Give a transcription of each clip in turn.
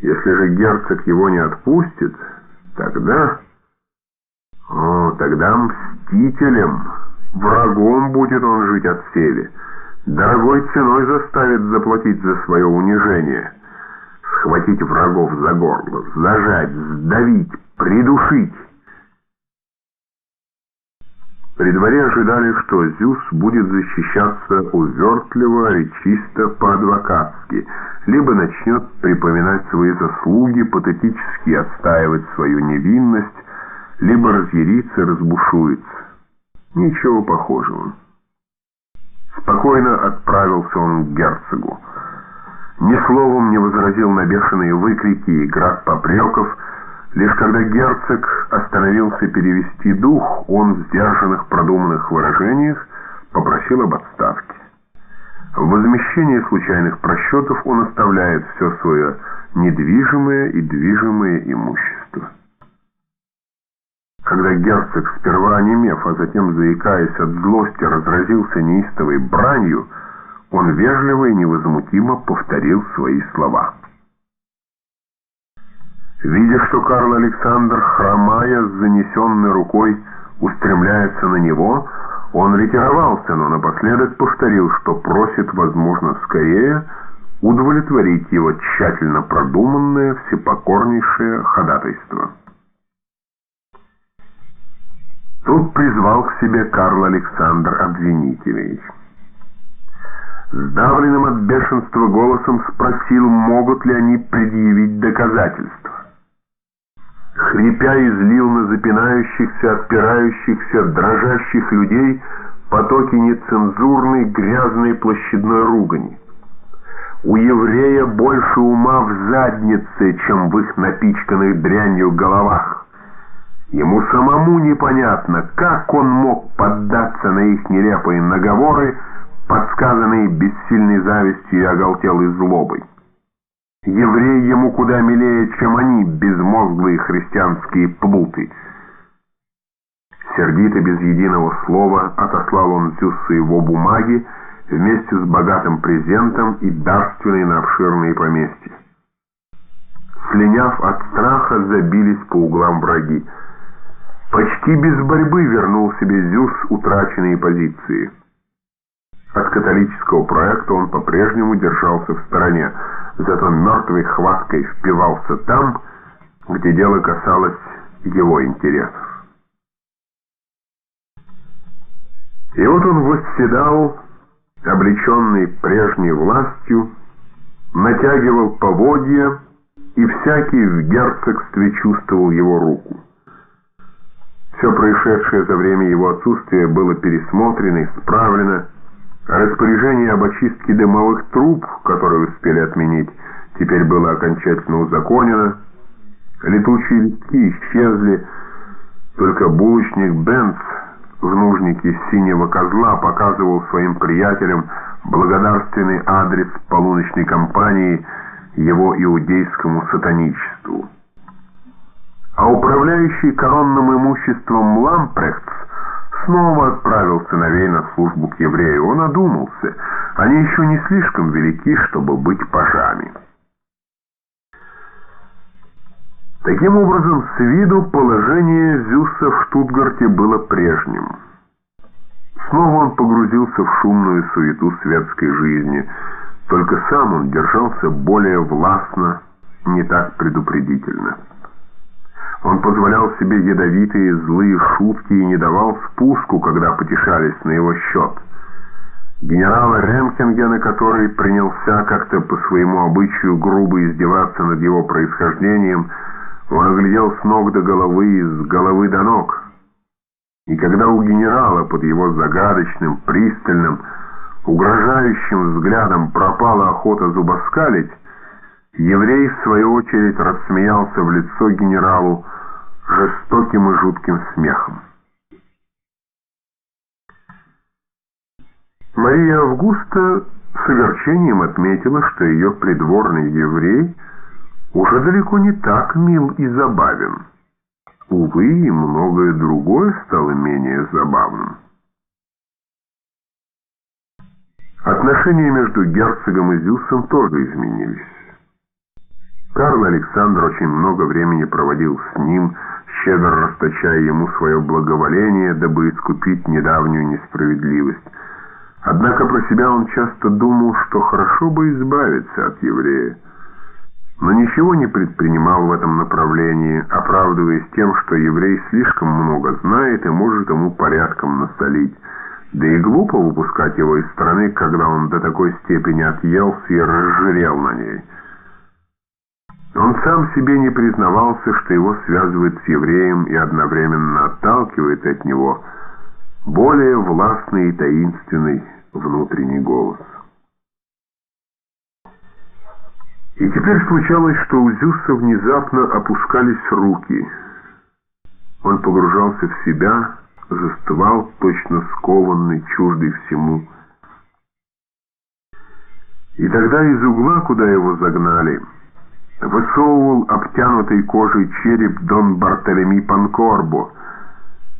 Если же герцог его не отпустит, тогда... О, тогда мстителем, врагом будет он жить от сели. Дорогой ценой заставит заплатить за свое унижение. Схватить врагов за горло, зажать, сдавить, придушить. При дворе ожидали, что Зюс будет защищаться увертливо, речисто, по-адвокатски, либо начнет припоминать свои заслуги, патетически отстаивать свою невинность, либо разъярится, разбушуется. Ничего похожего. Спокойно отправился он к герцогу. Ни словом не возразил на бешеные выкрики и град попреков, Лишь когда герцог остановился перевести дух, он в сдержанных продуманных выражениях попросил об отставке. В возмещении случайных просчетов он оставляет все свое недвижимое и движимое имущество. Когда герцог, сперва онемев, а затем заикаясь от злости, разразился неистовой бранью, он вежливо и невозмутимо повторил свои слова. Видя, что Карл Александр, хромая с занесенной рукой, устремляется на него, он ретировался, но напоследок повторил, что просит, возможно, скорее удовлетворить его тщательно продуманное, всепокорнейшее ходатайство. Тут призвал к себе Карл Александр обвинителей. Сдавленным от бешенства голосом спросил, могут ли они предъявить доказательства хрипя излил на запинающихся, отпирающихся, дрожащих людей потоки нецензурной, грязной площадной ругани. У еврея больше ума в заднице, чем в их напичканных дрянью головах. Ему самому непонятно, как он мог поддаться на их нелепые наговоры, подсказанные бессильной завистью и оголтелой злобой. Еврей ему куда милее, чем они, безмозглые христианские плуты. Сердито, без единого слова, отослал он Зюссу его бумаги вместе с богатым презентом и дарственной на обширные поместья. Слиняв от страха, забились по углам враги. Почти без борьбы вернул себе Зюс утраченные позиции. От католического проекта он по-прежнему держался в стороне, зато мертвой хваткой впивался там, где дело касалось его интересов. И вот он восседал, облеченный прежней властью, натягивал поводья, и всякий в герцогстве чувствовал его руку. Все происшедшее за время его отсутствия было пересмотрено, исправлено, Распоряжение об очистке дымовых труб, которые успели отменить, теперь было окончательно узаконено. Летучие листки исчезли, только булочник Бенц в нужнике синего козла показывал своим приятелям благодарственный адрес полуночной компании его иудейскому сатаничеству. А управляющий коронным имуществом Лампрехтс снова отправил сыновей на службу к еврею. Он одумался. Они еще не слишком велики, чтобы быть пажами. Таким образом, с виду положение Зюса в Штутгарте было прежним. Снова он погрузился в шумную суету светской жизни, только сам он держался более властно, не так предупредительно. Он позволял себе ядовитые злые шутки и не давал спуску, когда потешались на его счет. Генерала Ремкингена, который принялся как-то по своему обычаю грубо издеваться над его происхождением, он оглядел с ног до головы и с головы до ног. И когда у генерала под его загадочным, пристальным, угрожающим взглядом пропала охота зубоскалить, Еврей, в свою очередь, рассмеялся в лицо генералу жестоким и жутким смехом. Мария Августа с огорчением отметила, что ее придворный еврей уже далеко не так мил и забавен. Увы, и многое другое стало менее забавным. Отношения между герцогом и Зюсом тоже изменились. Карл Александр очень много времени проводил с ним, щедро расточая ему свое благоволение, дабы искупить недавнюю несправедливость. Однако про себя он часто думал, что хорошо бы избавиться от еврея. Но ничего не предпринимал в этом направлении, оправдываясь тем, что еврей слишком много знает и может ему порядком насолить. Да и глупо выпускать его из страны, когда он до такой степени отъелся и разжирел на ней. Он сам себе не признавался, что его связывает с евреем и одновременно отталкивает от него более властный и таинственный внутренний голос. И теперь случалось, что у Зюса внезапно опускались руки. Он погружался в себя, застывал, точно скованный, чуждый всему. И тогда из угла, куда его загнали, высовывал обтянутый кожей череп Дон Бартолеми Панкорбо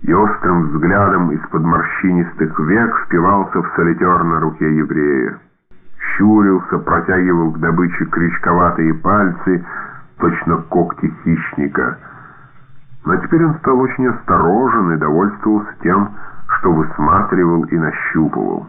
и острым взглядом из-под морщинистых век впивался в солитер на руке еврея. Щурился, протягивал к добыче крючковатые пальцы, точно когти хищника. Но теперь он стал очень осторожен и довольствовался тем, что высматривал и нащупывал.